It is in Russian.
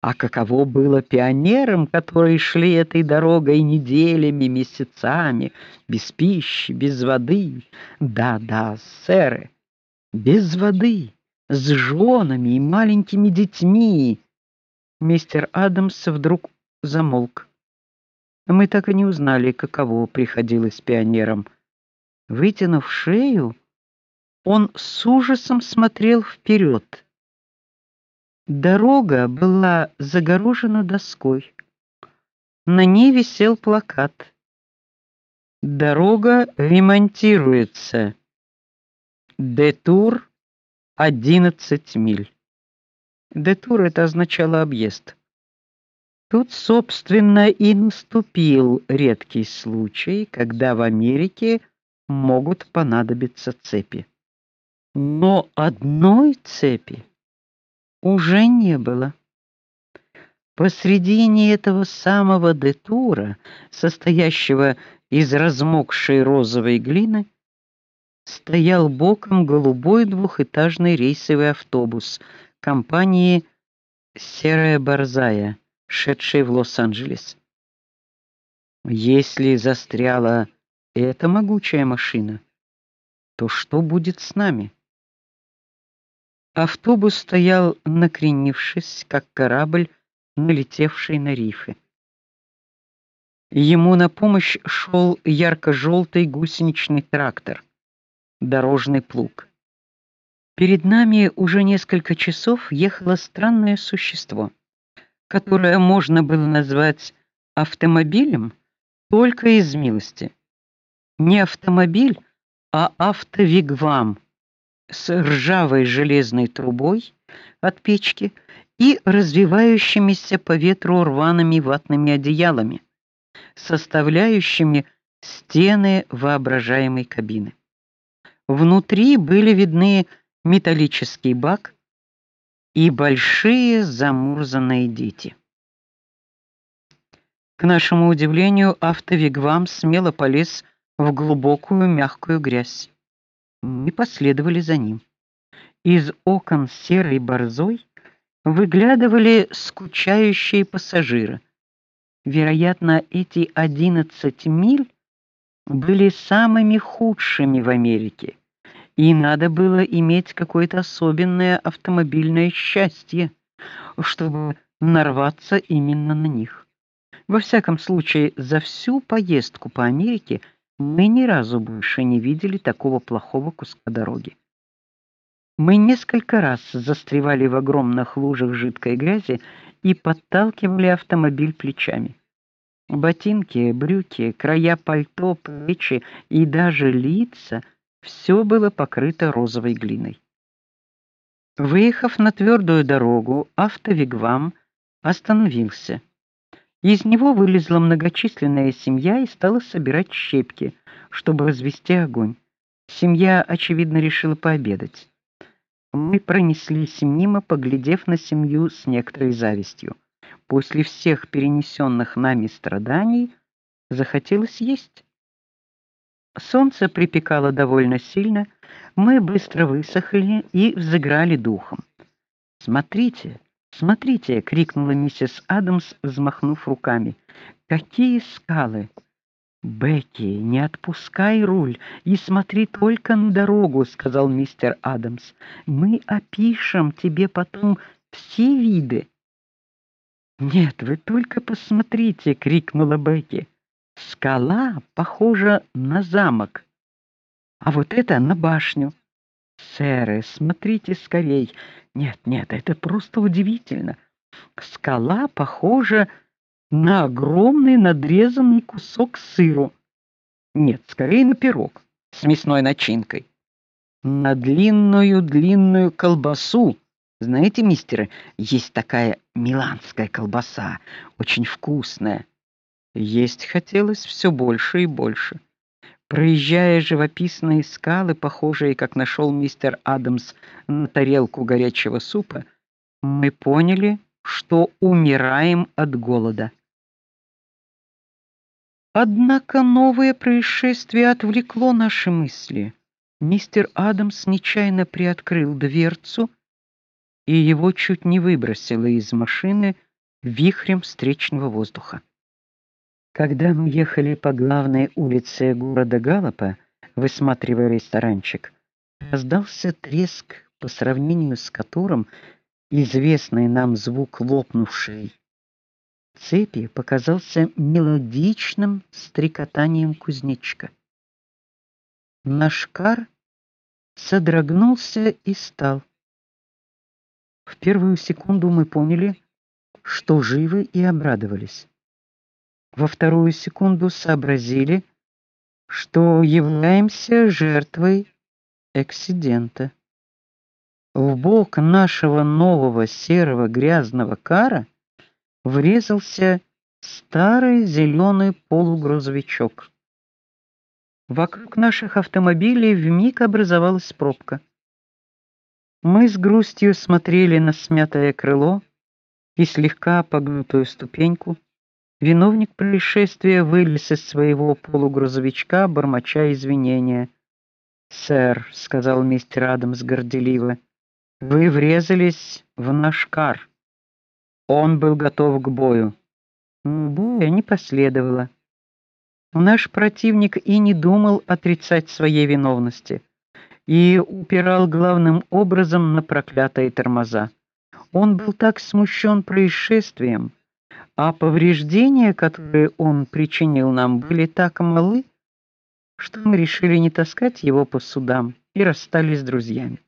А каково было пионерам, которые шли этой дорогой неделями, месяцами, без пищи, без воды. Да-да, сэры, без воды, с женами и маленькими детьми. Мистер Адамс вдруг замолк. Мы так и не узнали, каково приходилось пионерам. Вытянув шею, он с ужасом смотрел вперед. Дорога была загорожена доской. На ней висел плакат. Дорога ремонтируется. Детур 11 миль. Детур это означало объезд. Тут, собственно, и наступил редкий случай, когда в Америке могут понадобиться цепи. Но одной цепи уже не было. Посредине этого самого детура, состоящего из размокшей розовой глины, стоял боком голубой двухэтажный рейсовый автобус компании Серая Борзая, шедший в Лос-Анджелес. Если застряла эта могучая машина, то что будет с нами? Автобус стоял накренившись, как корабль, налетевший на рифы. Ему на помощь шел ярко желтый гусеничный трактор, дорожный плуг. Перед нами уже несколько часов ехало странное существо, которое можно было назвать автомобилем только из милости. Не автомобиль, а автовигвам с ржавой железной трубой от печки и развивающимися по ветру рваными ватными одеялами, составляющими стены воображаемой кабины. Внутри были видны металлический бак и большие замурзанные дети. К нашему удивлению, автовигвам смело полез в глубокую мягкую грязь. Мы последовали за ним. Из окон серой борзой выглядывали скучающие пассажиры. Вероятно, эти 11 миль были самыми худшими в Америке. И надо было иметь какое-то особенное автомобильное счастье, чтобы нарваться именно на них. Во всяком случае, за всю поездку по Америке мы ни разу больше не видели такого плохого куска дороги. Мы несколько раз застревали в огромных лужах жидкой грязи и подталкивали автомобиль плечами. Ботинки, брюки, края пальто, плечи и даже лица все было покрыто розовой глиной. Выехав на твердую дорогу, автовигвам остановился. Из него вылезла многочисленная семья и стала собирать щепки, чтобы развести огонь. Семья, очевидно, решила пообедать. Мы пронеслись мимо, поглядев на семью с некоторой завистью. После всех перенесенных нами страданий захотелось есть. Солнце припекало довольно сильно, мы быстро высохли и взыграли духом. Смотрите, "Смотрите!" крикнула миссис Адамс, взмахнув руками. "Какие скалы!" "Бекки, не отпускай руль и смотри только на дорогу", сказал мистер Адамс. "Мы опишем тебе потом все виды". "Нет, вы только посмотрите", крикнула Бекки. "Скала похожа на замок, а вот это на башню. Сэры, смотрите скорей. Нет, нет, это просто удивительно. Скала похожа на огромный надрезанный кусок сыру. Нет, скорее на пирог с мясной начинкой. На длинную-длинную колбасу. Знаете, мистеры, есть такая миланская колбаса, очень вкусная. Есть хотелось все больше и больше. Проезжая живописные скалы, похожие, как нашел мистер Адамс на тарелку горячего супа, мы поняли, что умираем от голода. Однако новое происшествие отвлекло наши мысли. Мистер Адамс нечаянно приоткрыл дверцу, и его чуть не выбросило из машины вихрем встречного воздуха. Когда мы ехали по главной улице города Галапа, высматривая ресторанчик, раздался треск, по сравнению с которым известный нам звук лопнувшей цепи показался мелодичным стрекотанием кузнечика. Наш кар содрогнулся и стал. В первую секунду мы поняли, что живы и обрадовались. Во вторую секунду сообразили, что являемся жертвой эксцидента. В бок нашего нового серого грязного кара врезался старый зеленый полугрузовичок. Вокруг наших автомобилей вмиг образовалась пробка. Мы с грустью смотрели на смятое крыло и слегка погнутую ступеньку. Виновник происшествия вылез из своего полугрузовичка, бормоча извинения. "Сэр", сказал мистер Адамс горделиво. "Вы врезались в наш кар. Он был готов к бою". Боя не последовало. Наш противник и не думал отрицать своей виновности и упирал главным образом на проклятые тормоза. Он был так смущен происшествием, а повреждения, которые он причинил нам, были так малы, что мы решили не таскать его по судам и расстались с друзьями.